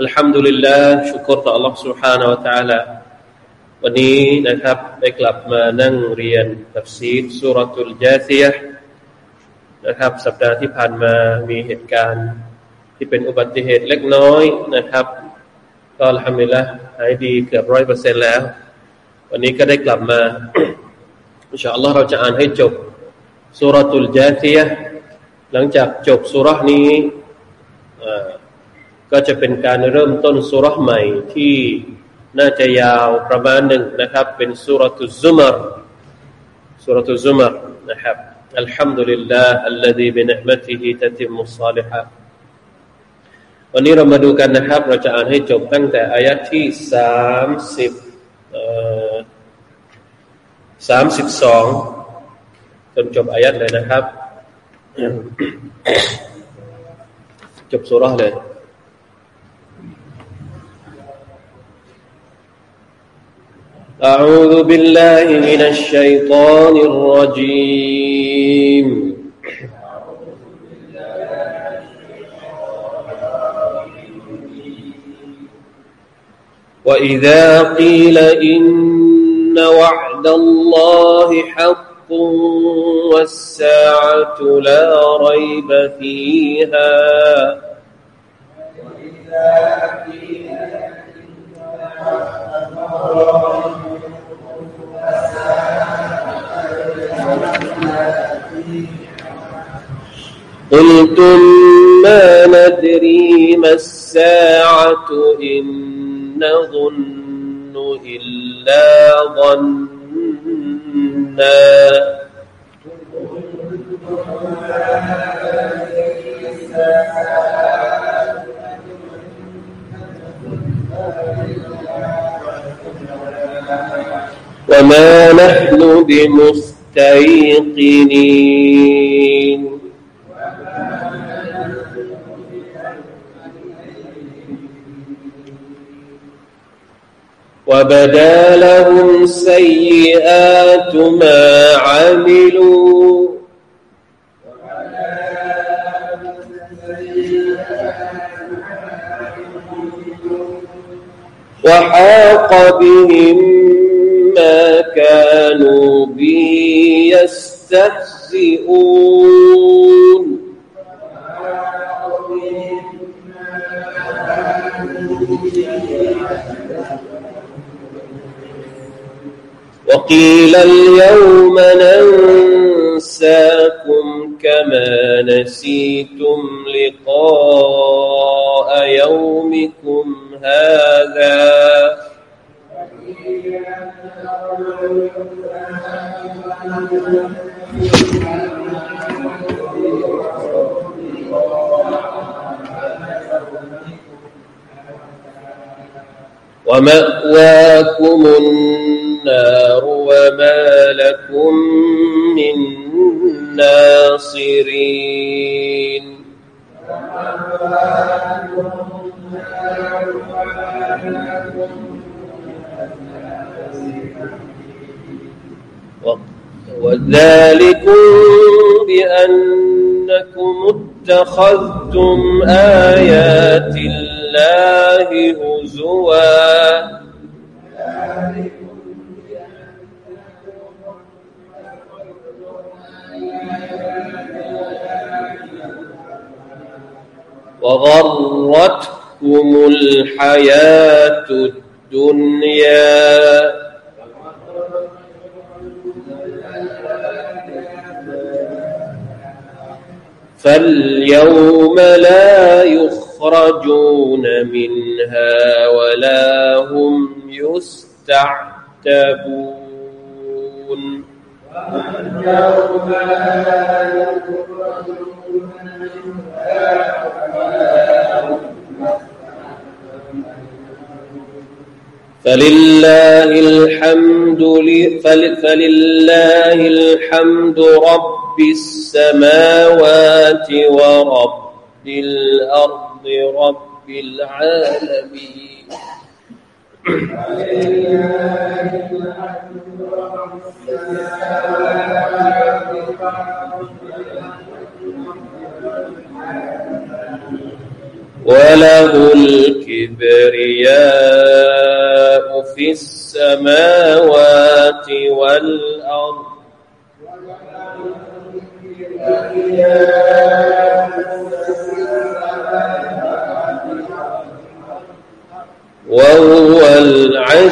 อัลฮัมดุลิลลาห์ชุกรต่อ Allah سبحانه และ تعالى วันนี้นะครับได้กลับมานั่งเรียนตัฟซีรสุรตุลจาซียะนะครับ สัปดาห์ที่ผ่านมามีเหตุการณ์ ที่เป็นอุบัติเหตุเล็กน้อยนะครับก็ทำให้ละหายดีเกือบร้อยเปอร์เซ็นแล้ว วันนี้ก็ได้กลับมาอินชาอัลลอฮ์เราจะอ่านให้จบสุรตุลจาซียะหลังจากจบสุรนี้ ก็จะเป็นการเริ่มต้นสุรษใหม่ที่น่าจะยาวประมาณหนึ่งนะครับเป็นสุรทุซุมรสุรทุซุมรนะครับอัลฮัมดุลิลลาห์ الذي بنعمته تتم الصالحات วันนี้เรามาดูกันนะครับ เราจะอ่านให้จบตั้งแต่อายะที่สามสิบสามสิบสองจนจบอายัดเลยนะครับ จบสุรษเลย أعوذ بالله من الشيطان الرجيم. وإذا قيل إن وعد الله حق والساعة لا ريب فيها. وإذا قيل قلتم ما ندري ما الساعة إن نظن إلا ظنا. وما نحن بمستيقنين وبدا لهم سيئات ما عملوا وحاق بهم ما كانوا به يستهزئون. وقيل اليوم ننساكم كما نسيتم لقاء يومكم هذا. ومأواكم النار وما لكم من ناصرين. ومأواكم النار وما لكم من ناصرين وذلكم بأنكم اتخذتم آيات الله هزوا. وغرتكم الحياة الدنيا. فاليوم لا يخرجون منها ولا هم يستعتبون. فاليوم لا يخرجون منها ولا هم فلله الحمد فلله الحمد رب السماوات ورب الأرض رب العالمين. وله الكبرياء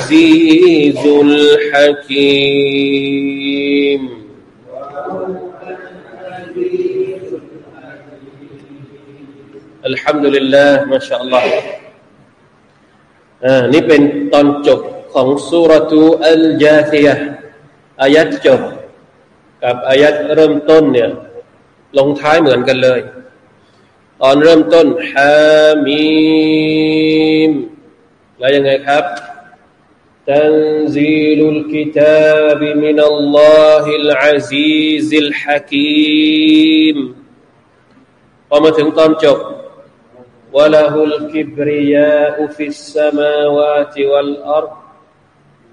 العزيز الحكيم الحمد لله ما شاء الله อ่านี่เป็นตอนจบของสุรทูอัลจาซียะอายัดจบกับอายัดเริ่มต้นเนี่ยลงท้ายเหมือนกันเลย ตอนเริ่มต้นฮามีมแล้วยังไงครับ تنزيل الكتاب من الله العزيز الحكيم พอมาถึงตอนจบ وله الكبرياء في السماوات والأرض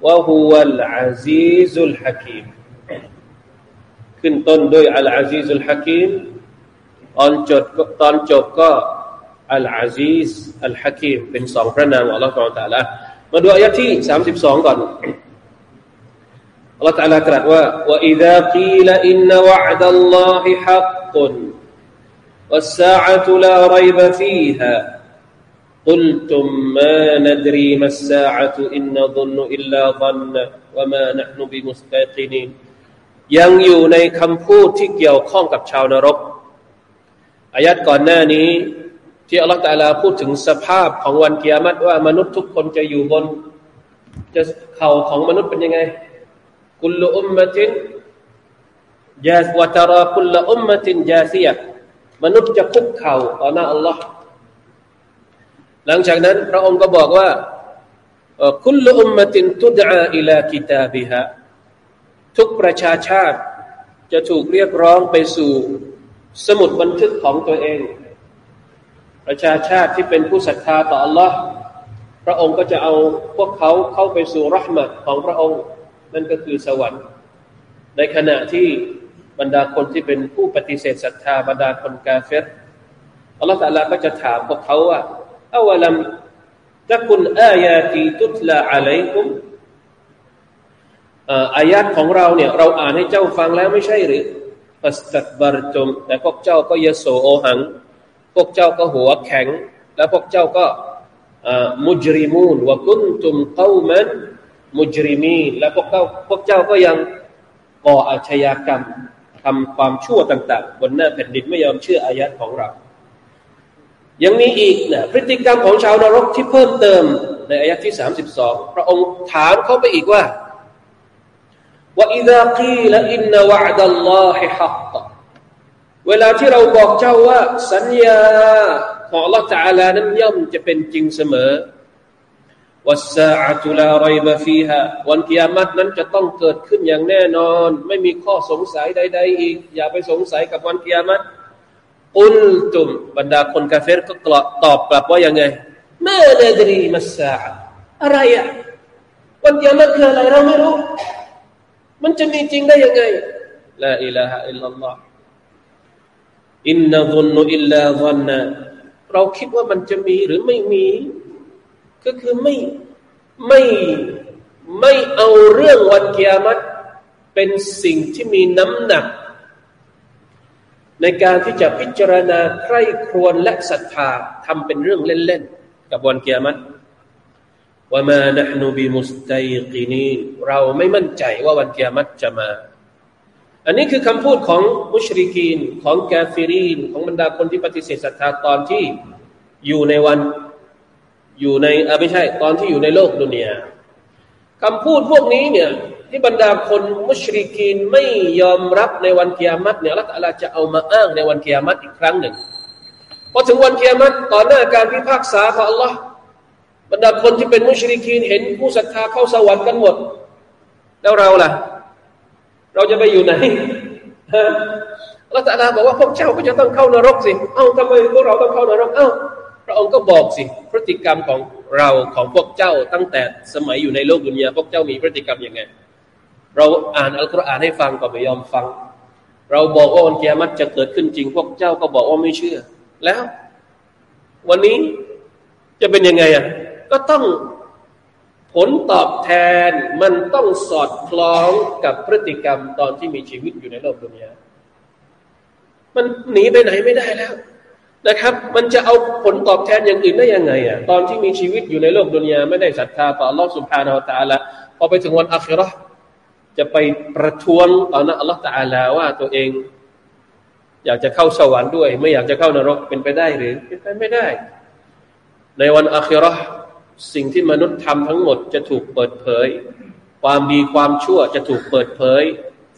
وهو العزيز الحكيم ขึ้นต้นด้วยอัลอาซีซุลฮะกีมตอนจบตอนจบก็อัลอาซีซอัลฮะกีมเป็นสองพระนามของอัลลอฮฺสุบตะละ มาดูอายะที่สามสิบสองก่อนอัลลอฮฺตะลาตรัสว่า وإذا قيل إن وعد الله حق والساعة لا ريب فيها قلتم ما ندري ما الساعة إن نظن إلا ظن وما نحن بمستيقنين ยังอยู่ในคำพูดที่เกี่ยวข้องกับชาวนรกอายัดก่อนหน้านี้ ที่อัลลอฮฺตาลาพูดถึงสภาพของวันเกียรติว่ามนุษย์ทุกคนจะอยู่บน จะเข่าของมนุษย์เป็นยังไง กุลอุมมะตินยาสวะตาราคุลอุมมะตินยาซียมนุษย์จะคุกเข่าต่อหน้าอัลลอฮ์หลังจากนั้น พระองค์ก็บอกว่าคุลอุมมตินตุดอาอิลากิตาบิฮะทุกประชาชาติจะถูกเรียกร้องไปสู่สมุดบันทึกของตัวเอง ประชาชาติที่เป็นผู้ศรัทธาต่อ Allah พระองค์ก็จะเอาพวกเขาเข้าไปสู่รหมัดของพระองค์ นั่นก็คือสวรรค์ ในขณะที่บรรดาคนที่เป็นผู้ปฏิเสธศรัทธาบรรดาคนกาเฟรอัลลอฮฺตาลาก็จะถามพวกเขาว่าอาวลัมตะกุนอายาตีตุตลาอะลัยกุมอายัดของเราเนี่ยเราอ่านให้เจ้าฟังแล้วไม่ใช่หรือฟัสตักบารตุมแต่พวกเจ้าก็ยโสโอหัง วกเจ้าก็หัวแข็ง และพวกเจ้าก็มุจริมูนวะกุนตุมเก้ามันมุจริมีและพวกเจ้าพวกเจ้าก็ยังก่ออาชญากรรมทำความชั่วต่าง ๆ บนหน้าแผ่นดินไม่ยอมเชื่ออายัดของเรา ยังมีอีกนะพฤติกรรมของชาวนรกที่เพิ่มเติมในอายัดที่สามสิบสองพระองค์ถามเขาไปอีกว่าว่าอิดากีลอินนวะดัลลอฮิฮัก เวลาที่เราบอกเจ้าว่าสัญญาของ Allah Taala นั้นย่อมจะเป็นจริงเสมอวัสซาอัตุลาไรบะฟีฮะวันกิยามัตนั้นจะต้องเกิดขึ้นอย่างแน่นอน ไม่มีข้อสงสัยใด ๆ อีก อย่าไปสงสัยกับวันกิยามัตอุลตุมบรรดาคนกาเฟรก็กลตอบกลับว่ายังไงเมื่อเดรีมัสซาอะไรอะวันกิยามัตคืออะไรเราไม่รู้ มันจะมีจริงได้ยังไงลาอิลาฮะอิลลัลลอฮ์ อินนัซุนนุอิลลาซันนะเราคิดว่ามันจะมีหรือไม่มี ก็คือไม่ไม่ไม่เอาเรื่องวันเกียรติเป็นสิ่งที่มีน้ำหนัก ในการที่จะพิจารณาใคร่ครวญและศรัทธาทำเป็นเรื่องเล่นๆ กับวันเกียรติว่ามานะนุบิมุสตัยกินีเราไม่มั่นใจว่าวันกิยามัตจะมา อันนี้คือคำพูดของมุชริกีนของกาฟิรีนของบรรดาคนที่ปฏิเสธศรัทธาตอนที่อยู่ในวันอยู่ในอไม่ใช่ตอนที่อยู่ในโลกดุนยาคำพูดพวกนี้เนี่ยที่บรรดาคนมุชริกีนไม่ยอมรับในวันกิยามัตเนี่ยละตัลลจะเอามาอ้างในวันกิยามัตอีกครั้งหนึ่งพอถึงวันกิยามัตต่อหน้าการพิพากษาของ Allah บรรดาคนที่เป็นมุชริกีนเห็นผู้ศรัทธาเข้าสวรรค์กันหมด แล้วเราล่ะ เราจะไปอยู่ไหนละตัลลบอกว่าพวกเจ้าก็จะต้องเข้านรกสิ เอ้าทำไมพวกเราต้องเข้านรก เอ้าพระองค์ก็บอกสิ พฤติกรรมของเราของพวกเจ้าตั้งแต่สมัยอยู่ในโลกดุนยาพวกเจ้ามีพฤติกรรมยังไง เราอ่านอัลกุรอานให้ฟังก็ไม่ยอมฟัง เราบอกว่าวันเกียรติจะเกิดขึ้นจริง พวกเจ้าก็บอกว่าไม่เชื่อ แล้ว วันนี้จะเป็นยังไงอะ ก็ต้อง ผลตอบแทนมันต้องสอดคล้องกับพฤติกรรมตอนที่มีชีวิตอยู่ในโลกดุนยามันหนีไปไหนไม่ได้แล้วนะครับ มันจะเอาผลตอบแทนอย่างอื่นได้ยังไงอะตอนที่มีชีวิตอยู่ในโลกดุนยาไม่ได้ศรัทธาต่อโลกสุภาณาตาละพอไปถึงวันอัคราจะไปประท้วงต่อหน้าอัลลอฮฺตาลาว่าตัวเอง อยากจะเข้าสวรรค์ด้วย ไม่อยากจะเข้านรกเป็นไปได้หรือเป็นไปไม่ได้ ในวันอัครา สิ่งที่มนุษย์ทำทั้งหมดจะถูกเปิดเผย ความดีความชั่วจะถูกเปิดเผย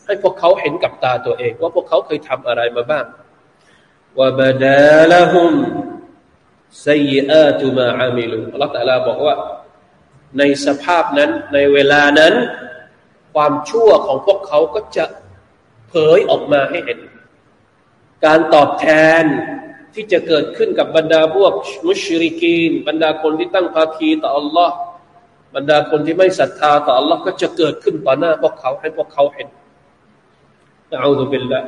ให้พวกเขาเห็นกับตาตัวเอง ว่าพวกเขาเคยทำอะไรมาบ้างว่าบดาละหุมไซอาตุมาอามิลุอัลลอฮฺะลาบอกว่า ในสภาพนั้นในเวลานั้น ความชั่วของพวกเขาก็จะเผยออกมาให้เห็น การตอบแทน ที่จะเกิดขึ้นกับบรรดาพวกมุชริกีน บรรดาคนที่ตั้งภาคีต่อ Allah บรรดาคนที่ไม่ศรัทธาต่อ Allah ก็จะเกิดขึ้นต่อหน้าพวกเขาให้พวกเขาเห็นนะอูซุบิลละ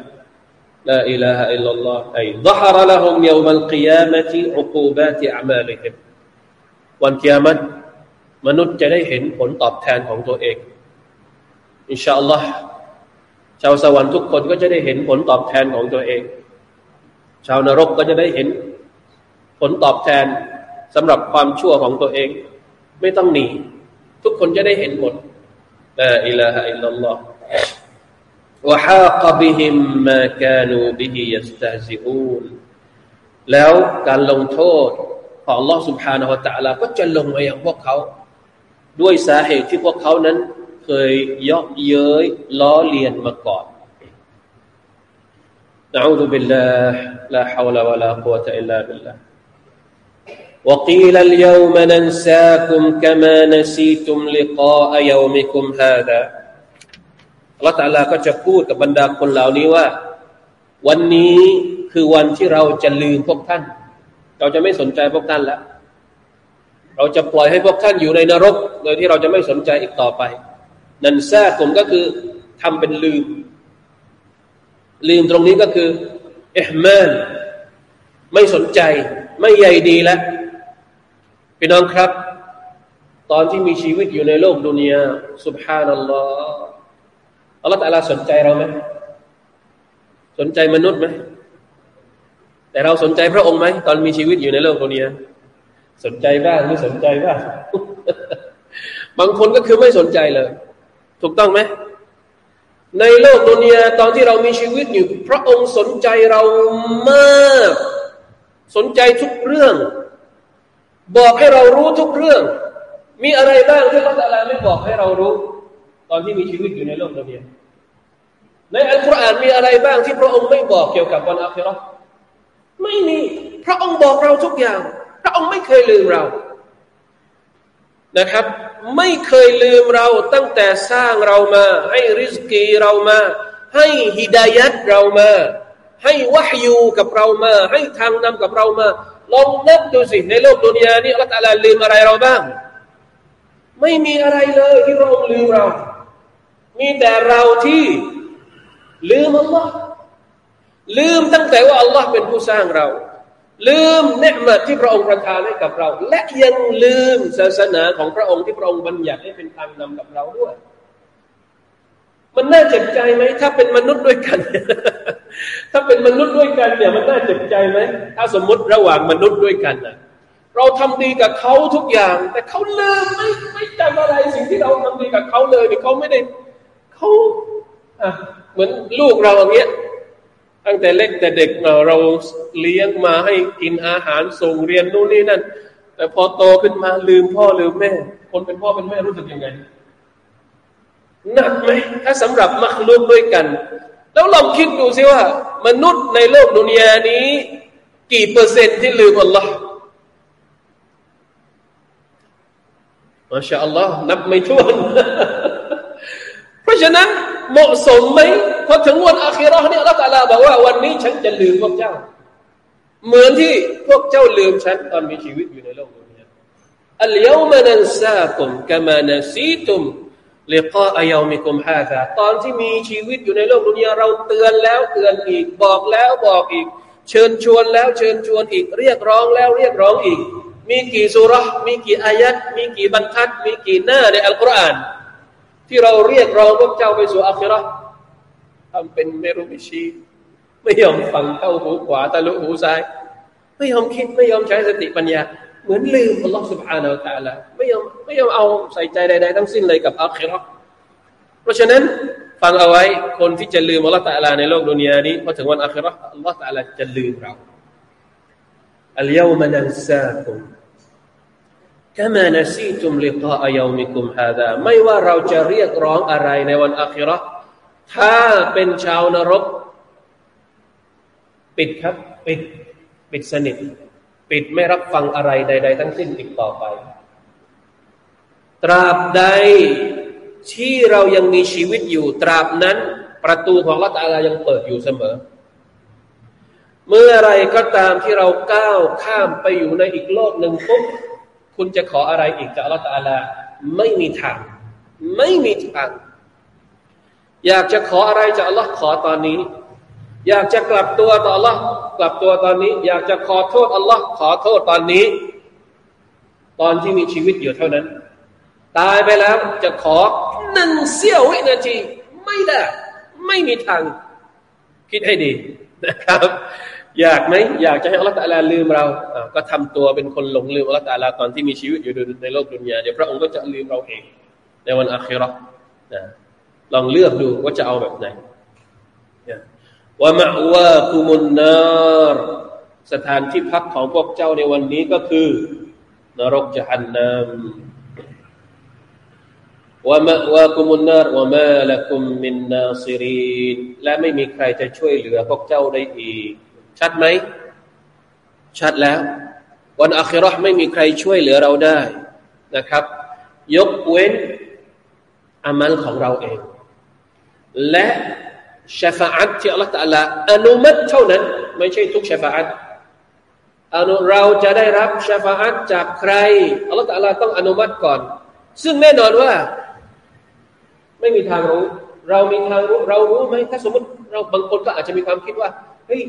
لا إله إلا الله أي ظهر لهم يوم القيامة عقوبات أعمالهم วันกิยามัตมนุษย์จะได้เห็นผลตอบแทนของตัวเองอินชาอัลลอฮ์ชาวสวรรค์ทุกคนก็จะได้เห็นผลตอบแทนของตัวเอง ชาวนรกก็จะได้เห็นผลตอบแทนสำหรับความชั่วของตัวเอง ไม่ต้องหนีทุกคนจะได้เห็นหมดลาอิลาฮะอิลลัลลอฮ์ وحاق بهم ما كانوا به يستهزئون แล้วการลงโทษของ Allah سبحانه และ تعالى ก็จะลงมาอย่างพวกเขา ด้วยสาเหตุที่พวกเขานั้น เคยเยาะเย้ยล้อเลียนมาก่อน أعوذ بالله لا حول ولا قوة إلا بالله وقيل اليوم ننساكم كما نسيتم لقاء يومكم هذا ละตัลลาก็จะพูดกับบรรดาคนเหล่านี้ว่า วันนี้คือวันที่เราจะลืมพวกท่าน เราจะไม่สนใจพวกท่านแล้วเราจะปล่อยให้พวกท่านอยู่ในนรก โดยที่เราจะไม่สนใจอีกต่อไป นันซาผมก็คือทำเป็นลืม ลืมตรงนี้ก็คือเอฮมานไม่สนใจ ไม่ใหญ่ดีแล้วพี่น้องครับ ตอนที่มีชีวิตอยู่ในโลกดุนยาสุบฮานัลลอฮ์อัลลอฮฺตะลาสนใจเราไหมสนใจมนุษย์ไหมแต่เราสนใจพระองค์ไหมตอนมีชีวิตอยู่ในโลกตัวนี้สนใจบ้างไม่สนใจบ้างบางคนก็คือไม่สนใจเลย ถูกต้องไหม ในโลกดุนยาตอนที่เรามีชีวิตอยู่ พระองค์สนใจเรามาก สนใจทุกเรื่อง บอกให้เรารู้ทุกเรื่อง มีอะไรบ้างที่พระตาลาไม่บอกให้เรารู้ ตอนที่มีชีวิตอยู่ในโลกดุนยาในอัลกุรอานมีอะไรบ้างที่พระองค์ไม่บอกเกี่ยวกับวันอาคิเราไม่มี พระองค์บอกเราทุกอย่าง พระองค์ไม่เคยลืมเรา นะครับ ไม่เคยลืมเราตั้งแต่สร้างเรามา ให้ริสกีเรามา ให้ฮิดายัดเรามา ให้วะฮยูกับเรามา ให้ทางนำกับเรามา ลองนับดูสิในโลกดุนยานี้อัลลอฮฺลืมอะไรเราบ้าง ไม่มีอะไรเลยที่พระองค์ลืมเรา มีแต่เราที่ลืมอัลลอฮ์ลืมตั้งแต่ว่าอัลลอฮ์เป็นผู้สร้างเรา ลืมเนืมัที่พระองค์ประทานให้กับเรา และยังลืมศาสนาของพระองค์ที่พระองค์บัญญัติให้เป็นทางนำกับเราด้วย มันน่าเจ็บใจไหมถ้าเป็นมนุษย์ด้วยกัน ถ้าเป็นมนุษย์ด้วยกันเนี่ย มันน่าเจ็บใจไหมถ้าสมมติระหว่างมนุษย์ด้วยกันนะเราทำดีกับเขาทุกอย่าง แต่เขาลืมไม่ไม่จำอะไรสิ่งที่เราทำดีกับเขาเลยเนี่ยเขาไม่ได้เขาเหมือนลูกเราอย่างเงี้ย ตั้งแต่เล็กแต่เด็กเราเลี้ยงมาให้กินอาหารส่งเรียนนู่นนี่นั่น แต่พอโตขึ้นมาลืมพ่อลืมแม่ คนเป็นพ่อเป็นแม่รู้สึกยังไงหนักไหมถ้าสำหรับมักลุกด้วยกัน แล้วลองคิดดูสิว่า มนุษย์ในโลกดุนยานี้ กี่เปอร์เซ็นต์ที่ลืมอัลลอฮ์มาชาอัลลอฮ์นับไม่ถ้วน เพราะฉะนั้น เหมาะสมไหมพอถึงวันอาคิรอเนี่ยอัลลอฮฺบอกว่าวันนี้ฉันจะลืมพวกเจ้า เหมือนที่พวกเจ้าลืมฉันตอนมีชีวิตอยู่ในโลกนี้อัลยามานันซาตุมกามานาซีตุมลิกาอายามิกุมฮาซาตอนที่มีชีวิตอยู่ในโลกดุนยาเราเตือนแล้วเตือนอีก บอกแล้วบอกอีก เชิญชวนแล้วเชิญชวนอีก เรียกร้องแล้วเรียกร้องอีก มีกี่สุรมีกี่อายัดมีกี่บรรทัด มีกี่หน้าในอัลกุรอาน ที่เราเรียกร้องพระเจ้าไปสู่อัคราทำเป็นไม่รู้ไม่ชี้ไม่ยอมฟังเข้าหูขวาตะลุหูซ้าย ไม่ยอมคิดไม่ยอมใช้สติปัญญา เหมือนลืมอัลลอฮฺสุบฮานาอัลตะลาไม่ยอมไม่ยอมเอาใส่ใจใดๆทั้งสิ้นเลยกับอัคราเพราะฉะนั้นฟังเอาไว้คนที่จะลืมอัลลอฮฺตะลาในโลกดุนยานี้พอถึงวันอัคราอัลลอฮฺตะลาจะลืมเราอัลยามันอันซาคุม กามานาซีตุมลิกาอายามิกุมฮาดาไม่ว่าเราจะเรียกร้องอะไรในวันอัคราถ้าเป็นชาวนรก ปิดครับ ปิด ปิดสนิท ปิดไม่รับฟังอะไรใด ๆ ทั้งสิ้นอีกต่อไป ตราบใดที่เรายังมีชีวิตอยู่ ตราบนั้น ประตูของละตาลายังเปิดอยู่เสมอ เมื่อไรก็ตามที่เราก้าวข้ามไปอยู่ในอีกโลกหนึ่งปุ๊บ คุณจะขออะไรอีกจากอัลลอฮฺตาลาไม่มีทาง ไม่มีทาง อยากจะขออะไรจากอัลลอฮ์ขอตอนนี้ อยากจะกลับตัวต่ออัลลอฮ์กลับตัวตอนนี้ อยากจะขอโทษอัลลอฮ์ขอโทษตอนนี้ ตอนที่มีชีวิตอยู่เท่านั้น ตายไปแล้วจะขอหนึ่งเสี้ยววินาที ไม่ได้ ไม่มีทาง คิดให้ดีนะครับ อยากไหมอยากจะให้อัลลอฮฺตะลาลืมเราก็ทำตัวเป็นคนหลงลืมอัลลอฮฺตะลาตอนที่มีชีวิตอยู่ในโลกดุนยาเดี๋ยวพระองค์ก็จะลืมเราเอง ในวันอาคิรอนะลองเลือกดูว่าจะเอาแบบไหนว่ามะวาคุมุนนารสถานที่พักของพวกเจ้าในวันนี้ก็คือนรกจะหันนามว่ามะวาคุมุนนารว่ามาละคุมมินนาซิรีนและไม่มีใครจะช่วยเหลือพวกเจ้าได้อีก ชัดไหม ชัดแล้ว วันอัคราไม่มีใครช่วยเหลือเราได้นะครับ ยกเว้นอามัลของเราเอง และชฟาอัตที่อัลลอฮฺตะลาอนุมัติเท่านั้น ไม่ใช่ทุกชฟาอัตอนุเราจะได้รับชฟาอัตจากใครอัลลอฮฺตะลาต้องอนุมัติก่อน ซึ่งแน่นอนว่า ไม่มีทางรู้ เรามีทางรู้ เรารู้ไหมถ้าสมมติเราบางคนก็อาจจะมีความคิดว่าเฮ้ย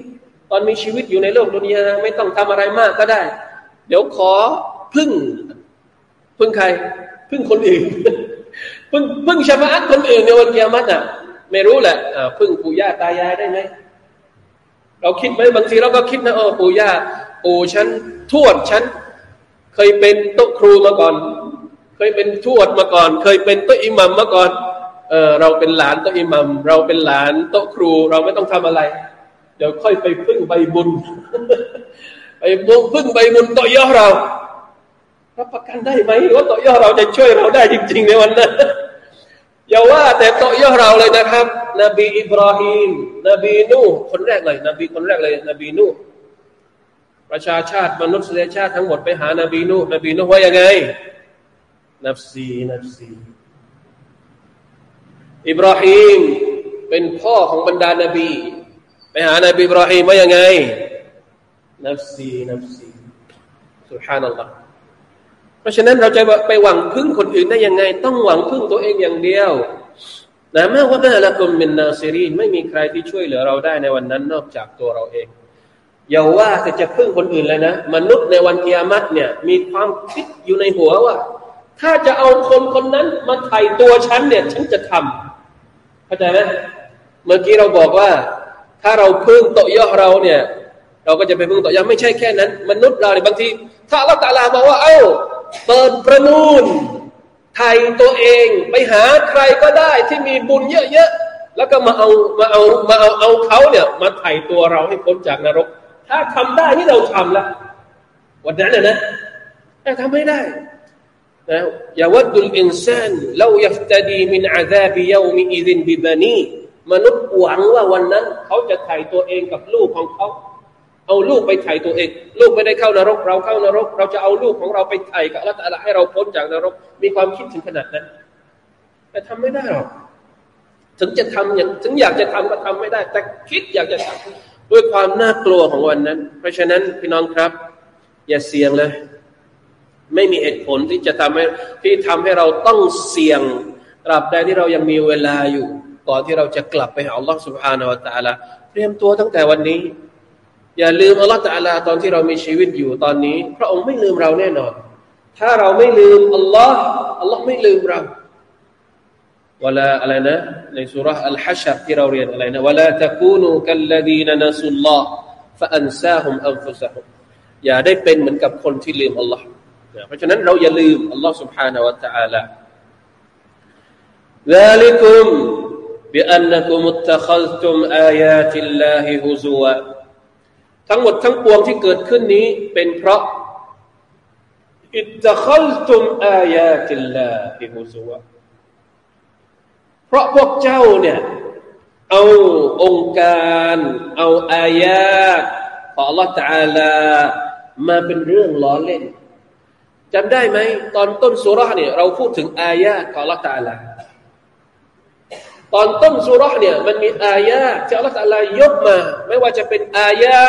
อนมีชีวิตอยู่ในโลกดุนยาไม่ต้องทำอะไรมากก็ได้ เดี๋ยวขอพึ่ง พึ่งใคร พึ่งคนอื่น พึ่งพึ่งชาฟาอัตคนอื่นในวันเกียรติอะ ไม่รู้แหละพึ่งปู่ย่าตายายได้ไหมเราคิดไหมบางทีเราก็คิดนะเออปู่ย่าปู่ฉันทวดฉัน เคยเป็นโต๊ะครูมาก่อน เคยเป็นทวดมาก่อน เคยเป็นโต๊ะอิหมัมมาก่อนเออเราเป็นหลานโต๊ะอิหมัมเราเป็นหลานโต๊ะครู เราไม่ต้องทำอะไร ดี๋ยวค่อยไปพึ่งใบบุญ ไปพึ่งใบบุญต่อยอเรารับประกันได้ไหมว่าต่อยอเราจะช่วยเราได้จริง ๆ ในวันนั้นอย่าว่าแต่ต่อยอเราเลยนะครับ นบีอิบราฮิมนบีนูคนแรกเลย นบีคนแรกเลย นบีนูประชาชาติมนุษยชาติทั้งหมดไปหานบีนูนบีนูว่ายังไงนับซีนับซีอิบราฮิมเป็นพ่อของบรรดานาบี ไปหานบีบรอฮีมว่ายังไงนับซีนับซีสุฮานัลลอฮ์เพราะฉะนั้นเราจะไปหวังพึ่งคนอื่นได้ยังไง ต้องหวังพึ่งตัวเองอย่างเดียวนะแม้ว่าแม่ละกุมมินนาซีรีนไม่มีใครที่ช่วยเหลือเราได้ในวันนั้นนอกจากตัวเราเองอย่าว่าแต่จะพึ่งคนอื่นเลยนะ มนุษย์ในวันกิยามัตเนี่ย มีความคิดอยู่ในหัวว่า ถ้าจะเอาคนคนนั้นมาไถ่ตัวฉันเนี่ย ฉันจะทำเข้าใจไหมเมื่อกี้เราบอกว่า ถ้าเราพึ่งโตยอเราเนี่ย เราก็จะไปพึ่งต่อยังไม่ใช่แค่นั้น มนุษย์เราเนี่ยบางที ถ้าเราตาลาบอกว่า เอ้าเปิดประมูลไทยตัวเองไปหาใครก็ได้ที่มีบุญเยอะๆแล้วก็มาเอามาเอามาเอาเอาเขาเนี่ยมาไถ่ตัวเราให้พ้นจากนรก ถ้าทำได้นี่เราทำล้ววันนั้นนะแต่ทำไม่ได้นะอย่าวัดดุลอินซานเราอยากจะดีมินอาซาบิยามีอิดินบิบานี มนุษย์หวังว่าวันนั้น เขาจะไถ่ตัวเองกับลูกของเขา เอาลูกไปไถ่ตัวเอง ลูกไม่ได้เข้านรก เราเข้านรก เราจะเอาลูกของเราไปไถ่กับอัลลอฮฺให้เราพ้นจากนรก มีความคิดถึงขนาดนั้น แต่ทำไม่ได้หรอกถึงจะทำอย่างถึงอยากจะทำก็ทำไม่ได้ แต่คิดอยากจะทำด้วยความน่ากลัวของวันนั้น เพราะฉะนั้นพี่น้องครับ อย่าเสี่ยงเลย ไม่มีเหตุผลที่จะทำให้ที่ทำให้เราต้องเสี่ยงตราบใดที่เรายังมีเวลาอยู่ ก่อนที่เราจะกลับไปหาอัลลอฮฺสุบฮานาวะตะลาเตรียมตัวตั้งแต่วันนี้อย่าลืมอัลลอฮฺตะลาตอนที่เรามีชีวิตอยู่ตอนนี้ พระองค์ไม่ลืมเราแน่นอน ถ้าเราไม่ลืมอัลลอฮ์อัลลอฮ์ไม่ลืมเราเวลาอะไรนะในสุรษอัลฮัชรที่เราเรียนอะไรนะเวลาตะกูนูกัลลดีนนัสุลลอฮ์ฟะอันซาฮุมอัลฟุซะฮุมอย่าได้เป็นเหมือนกับคนที่ลืมอัลลอฮ์เพราะฉะนั้นเราอย่าลืมอัลลอฮ์ سبحانه และ تعالى ذلكم بأنكم اتخذتم آيات الله هزوا ทั้งหมดทั้งปวงที่เกิดขึ้นนี้เป็นเพราะอิตตะคัลตุมอายาติลลาฮิฮุซุวะเพราะพวกเจ้าเนี่ยเอาองค์การเอาอายาตของ Allah Taala มาเป็นเรื่องล้อเล่นจำได้ไหมตอนต้นสุราเนี่ยเราพูดถึงอายาตของ Allah Taala ตอนต้นสุรษเนี่ยมันมีอายาที่อัลลอฮฺอะลายกมา ไม่ว่าจะเป็นอายา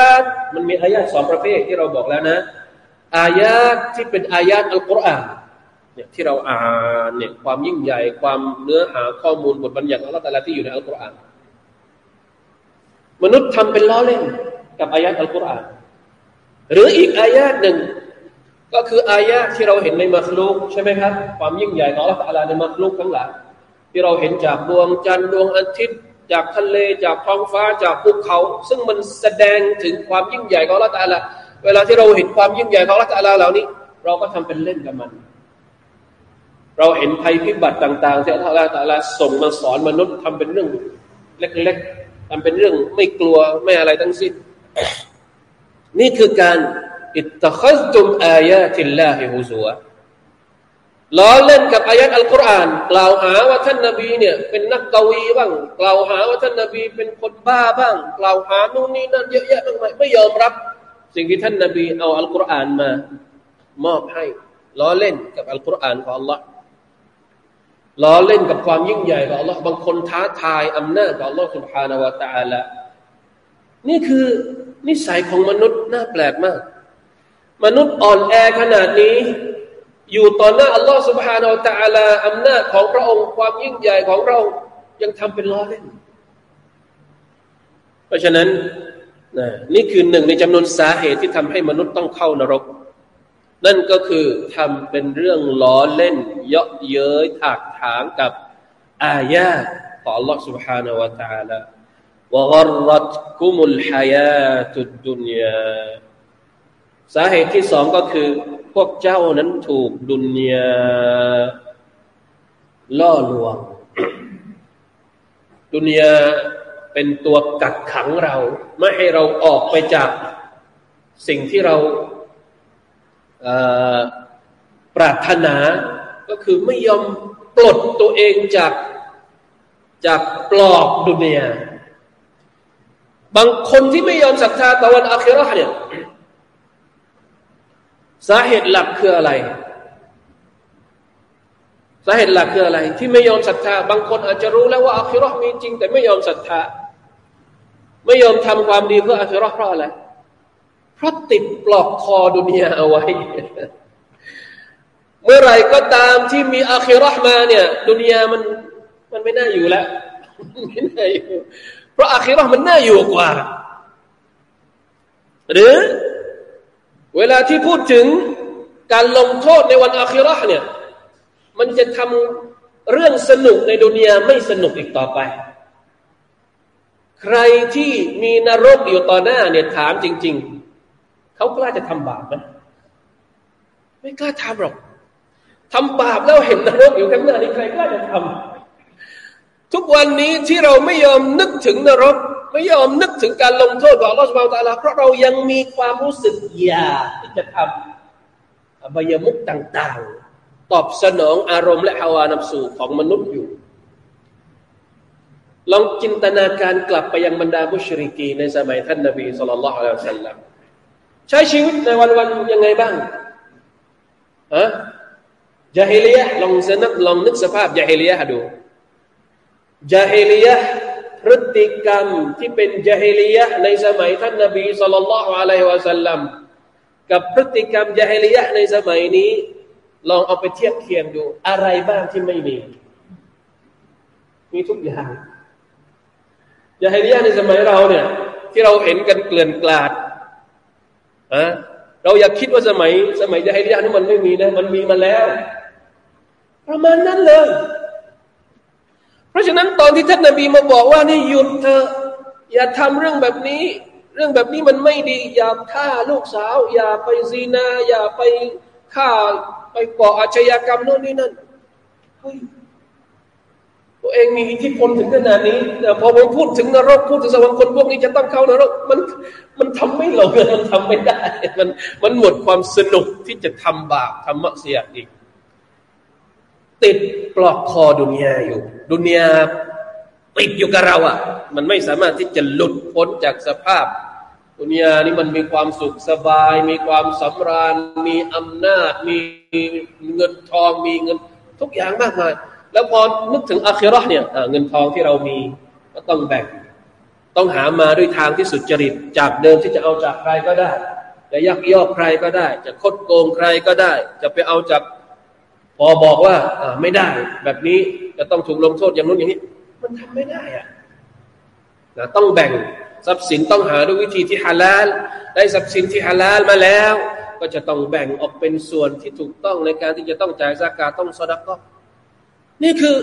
มันมีอายาสองประเภทที่เราบอกแล้วนะ อายาที่เป็นอายาอัลกุรอานเนี่ยที่เราอ่านเนี่ยความยิ่งใหญ่ความเนื้อหาข้อมูลบทบัญญัติอัลลอฮฺตะลาที่อยู่ในอัลกุรอานมนุษย์ทำเป็นล้อเล่นกับอายาอัลกุรอานหรืออีกอายาหนึ่งก็คืออายาที่เราเห็นในมัคลูกใช่ไหมครับ ความยิ่งใหญ่ของอัลลอฮฺตะลาในมัคลูกทั้งหลาย ที่เราเห็นจากดวงจันทร์ดวงอาทิตย์ จากทะเลจากท้องฟ้าจากภูเขา ซึ่งมันแสดงถึงความยิ่งใหญ่ของละตาละเวลาที่เราเห็นความยิ่งใหญ่ของละตาละเหล่านี้ เราก็ทำเป็นเล่นกับมัน เราเห็นภัยพิบัติต่าง ๆ ที่อัลลอฮฺตาลาส่งมาสอนมนุษย์ทำเป็นเรื่องเล็กๆทำเป็นเรื่องไม่กลัวไม่อะไรทั้งสิ้น นี่คือการอิตตะคัลตุมอายาติลลาฮิฮุซัว ล้อเล่นกับอายัดอัลกุรอานกล่าวหาว่าท่านนาบีเนี่ยเป็นนักกวีบ้างกล่าวหาว่าท่านนาบีเป็นคนบ้าบ้างกล่าวหานู่นนี่นั่นเยอะแยะมากมายไม่ยอมรับ สิ่งที่ท่านนาบีเอาอัลกุรอานมามอบให้ล้อเล่นกับอัลกุรอานของ Allah ล้อเล่นกับความยิ่งใหญ่ของ Allah บางคนท้าทายอำนาจของ Allah سبحانه และ تعالى นี่คือนิสัยของมนุษย์น่าแปลกมาก มนุษย์อ่อนแอขนาดนี้ อยู่ต่อหน้าอัลลอฮ์ سبحانه และ تعالى อำนาจของพระองค์ความยิ่งใหญ่ของเรายังทำเป็นล้อเล่น เพราะฉะนั้นนี่คือหนึ่งในจำนวนสาเหตุที่ทำให้มนุษย์ต้องเข้านรก นั่นก็คือทำเป็นเรื่องล้อเล่น เยาะเย้ยถากถางกับอายาของ Allah سبحانه และ تعالى وغرتكم الحياة الدنيا สาเหตุที่สองก็คือ พวกเจ้านั้นถูกดุนยาล่อลวง ดุนยาเป็นตัวกักขังเรา ไม่ให้เราออกไปจากสิ่งที่เราปรารถนา ก็คือไม่ยอมปลดตัวเองจากจากปลอกดุนยาบางคนที่ไม่ยอมศรัทธาต่อวันอาคิรอเนี่ย สาเหตุหลักคืออะไร สาเหตุหลักคืออะไร ที่ไม่ยอมศรัทธา บางคนอาจจะรู้แล้วว่าอัคิรอมีจริง แต่ไม่ยอมศรัทธา ไม่ยอมทำความดีเพื่ออัคิรอเพราะอะไรเพราะติดปลอกคอดุนยาเอาไว้ เมื่อไรก็ตามที่มีอัคิรอมาเนี่ย ดุนยามันมันไม่น่าอยู่แล้วไม่น่าอยู่ เพราะอัคิรอมันน่าอยู่กว่า หรือ เวลาที่พูดถึงการลงโทษในวันอาคิรอเนี่ย มันจะทำเรื่องสนุกในดุนยาไม่สนุกอีกต่อไป ใครที่มีนรกอยู่ต่อหน้าเนี่ยถามจริง ๆ เขากล้าจะทำบาปไหมไม่กล้าทำหรอกทำบาปแล้วเห็นนรกอยู่ข้างหน้านี่ใครกล้าจะทำทุกวันนี้ที่เราไม่ยอมนึกถึงนรก ไม่ยอมนึกถึงการลงโทษของอัลลอฮฺสุบานตะลาเพราะเรายังมีความรู้สึกอยากที่จะทำอบายมุกต่างๆ ตอบสนองอารมณ์และฮาวานับสู่ของมนุษย์อยู่ ลองจินตนาการกลับไปยังบรรดามุชริกีในสมัยท่านนบีสุลต่านละฮ์อัลลอฮฺสัลลัมใช้ชีวิตในวันวันยังไงบ้างฮะจาฮิลียะลองนึกลองนึกสภาพจาฮิลียะดูจาฮิลียะ พฤติกรรมที่เป็นจาฮิลียะในสมัยท่านนบีสุลต่านละฮ์อะลัยฮิวะสัลลัมกับพฤติกรรมจาฮิลียะในสมัยนี้ ลองเอาไปเทียบเคียงดู อะไรบ้างที่ไม่มี มีทุกอย่างยาฮิลียในสมัยเราเนี่ย ที่เราเห็นกันเกลื่อนกลาดอะเราอยากคิดว่าสมัย สมัยยาฮิลียนั้นมันไม่มีนะ มันมีมาแล้ว ประมาณนั้นเลย เพราะฉะนั้นตอนที่ท่านนบีมาบอกว่านี่หยุดเถอะอย่าทำเรื่องแบบนี้ เรื่องแบบนี้มันไม่ดี อย่าฆ่าลูกสาว อย่าไปซีนา อย่าไปฆ่าไปก่ออาชญากรรมโน่นนี่นั่นเฮ้ยตัวเองมีอิทธิพลถึงขนาดนี้แต่พอผมพูดถึงนรกพูดถึงสวรรค์คนพวกนี้จะต้องเข้านรกมันมันทำไม่ลงมันทำไม่ได้ มันมันหมดความสนุกที่จะทำบาปทำมักเสียอีก ติดปลอกคอดุนยาอยู่ ดุนยาติดอยู่กับเราอะ มันไม่สามารถที่จะหลุดพ้นจากสภาพ ดุนยานี่มันมีความสุขสบาย มีความสำราญ มีอำนาจ มีเงินทอง มีเงิน ทุกอย่างมากมาย แล้วพอนึกถึงอาคิรอเนี่ยเงินทองที่เรามีก็ต้องแบ่ง ต้องหามาด้วยทางที่สุดจริต จากเดิมที่จะเอาจากใครก็ได้ จะยักยอกใครก็ได้ จะคดโกงใครก็ได้ จะไปเอาจาก พอบอกว่าไม่ได้ แบบนี้จะต้องถูกลงโทษอย่างนู้นอย่างนี้ มันทำไม่ได้อะนะต้องแบ่งทรัพย์สินต้องหาด้วยวิธีที่ฮาลาลได้ทรัพย์สินที่ฮาลาลมาแล้ว ก็จะต้องแบ่งออกเป็นส่วนที่ถูกต้องในการที่จะต้องจ่ายสากาต้องสดักก็นี่คือ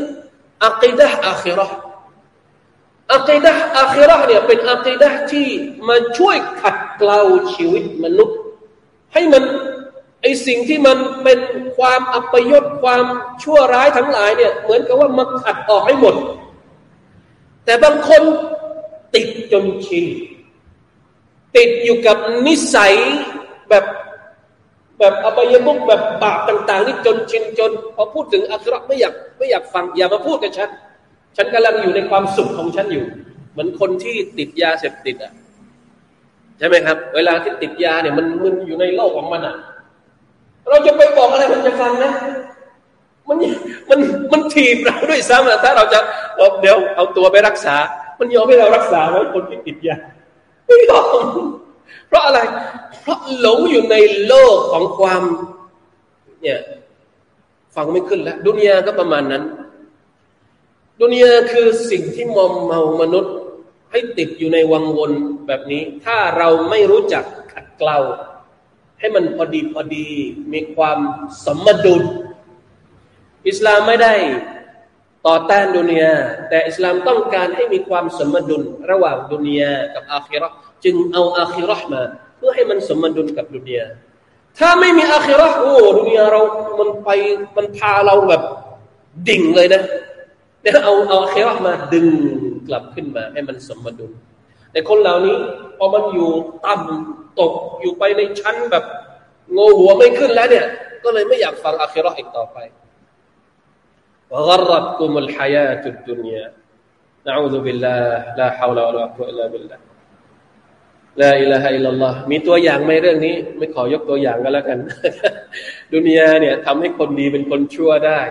อัคดะอาคิรออัคดะอาคิรอเนี่ยเป็นอัคดะที่มาช่วยขัดเกลาชีวิตมนุษย์ ให้มัน สิ่งที่มันเป็นความอัปยศความชั่วร้ายทั้งหลายเนี่ยเหมือนกับว่ามาขัดออกให้หมด แต่บางคนติดจนชินติดอยู่กับนิสัยแบบแบบอบายมุกแบบบาปต่าง ๆ นี่จนชินจนพอพูดถึงอัคราไม่อยากไม่อยากฟังอย่ามาพูดกับฉัน ฉันกำลังอยู่ในความสุขของฉันอยู่ เหมือนคนที่ติดยาเสพติดอะใช่ไหมครับ เวลาที่ติดยาเนี่ยมันมันอยู่ในโลกของมันอะ เราจะไปบอกอะไรมันจะฟังนะ มันมันมันถีบเราด้วยซ้ำนะถ้าเราจะเดี๋ยวเอาตัวไปรักษา มันยอมให้เรารักษาไหมคนที่ติดยาไม่ยอมเพราะอะไร เพราะหลงอยู่ในโลกของความ เนี่ยฟังไม่ขึ้นแล้ว ดุนยาก็ประมาณนั้น ดุนยาคือสิ่งที่มอมเมามนุษย์ ให้ติดอยู่ในวังวนแบบนี้ ถ้าเราไม่รู้จักขัดเกลา ให้มันพอดีพอดี มีความสมดุล อิสลามไม่ได้ต่อต้านดุนยาแต่อิสลามต้องการให้มีความสมดุลระหว่างดุนยากับอาคิรอจึงเอาอาคิรอมา เพื่อให้มันสมดุลกับดุนยาถ้าไม่มีอาคิรอโอ้ดุนยาเรา มันไปมันพาเราแบบดิ่งเลยนะเนี่ยเอาเอาอาคิรอมาดึงกลับขึ้นมา ให้มันสมดุลแต่คนเหล่านี้ พอมันอยู่ต่ำตกอยู่ไปในชั้นแบบงอหัวไม่ขึ้นแล้วเนี่ย ก็เลยไม่อยากฟังอาคิรออีกต่อไปกรับกุมุลฮายาตุดุนยานะอูซุบิลลาลาฮาวลาวะลากุอิลลาบิลลาลาอิลาฮะอิลลัลลอฮ์มีตัวอย่างในเรื่องนี้ ไม่ขอยกตัวอย่างก็แล้วกัน ดุนยาเนี่ยทำให้คนดีเป็นคนชั่วได้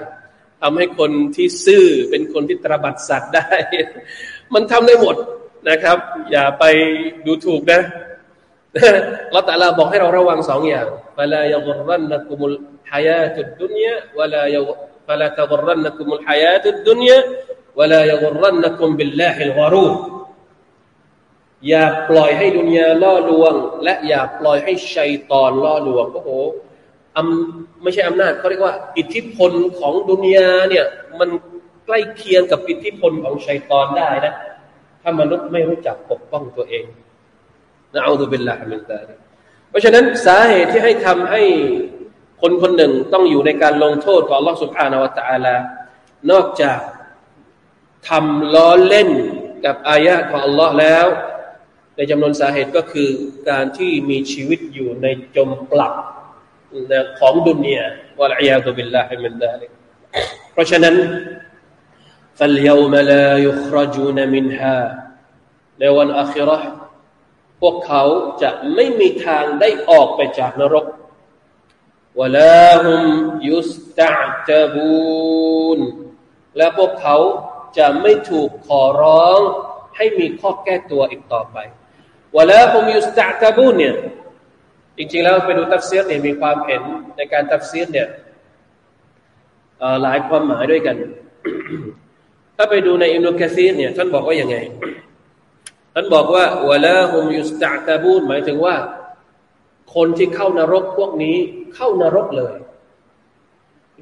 ทำให้คนที่ซื่อเป็นคนที่ตระบัดสัตว์ได้ มันทำได้หมด นะครับ อย่าไปดูถูกนะเราแต่ละบอกให้เราระวังสองอย่างฟลายกรันนักุมุลฮายาตุดุนยาเวลายฟลาตกรันนักุมุลฮายาตุดุนยาเวลายกรันนักุมบิลลาฮิลกรูอย่าปล่อยให้ดุนยาล่อลวง และอย่าปล่อยให้ชัยตอนล่อลวงโอ้โหอำไม่ใช่อำนาจเขาเรียกว่า อิทธิพลของดุนยาเนี่ย มันใกล้เคียงกับอิทธิพลของชัยตอนได้นะ ถ้ามนุษย์ไม่รู้จักปกป้องตัวเองนะเอาดูเป็นละมินตาเพราะฉะนั้นสาเหตุที่ให้ทำให้คนคนหนึ่งต้องอยู่ในการลงโทษของลอสุภานาวตาลานอกจากทำล้อเล่นกับอายะของอัลลอฮ์แล้ว ในจำนวนสาเหตุก็คือการที่มีชีวิตอยู่ในจมปลักของดุนเนียวะลัยยาตุบิลลาฮิมินดาลิกเพราะฉะนั้น فاليوم لا يخرجون منها ในวันอัคราพวกเขาจะไม่มีทางได้ออกไปจากนรกวลาฮุมยุสตะจบูนและพวกเขาจะไม่ถูกขอร้องให้มีข้อแก้ตัวอีกต่อไปวลาฮุมยุสตะจบูนเนี่ยจริงๆแล้วไปดูตัฟซีรเนี่ยมีความเห็นในการตัฟซีรเนี่ยหลายความหมายด้วยกัน ถ้าไปดูในอิมนุกะซีรเนี่ยท่านบอกว่าอย่างไงท่านบอกว่าวลาฮุมยุสตะตาบูนหมายถึงว่า คนที่เข้านรกพวกนี้เข้านรกเลย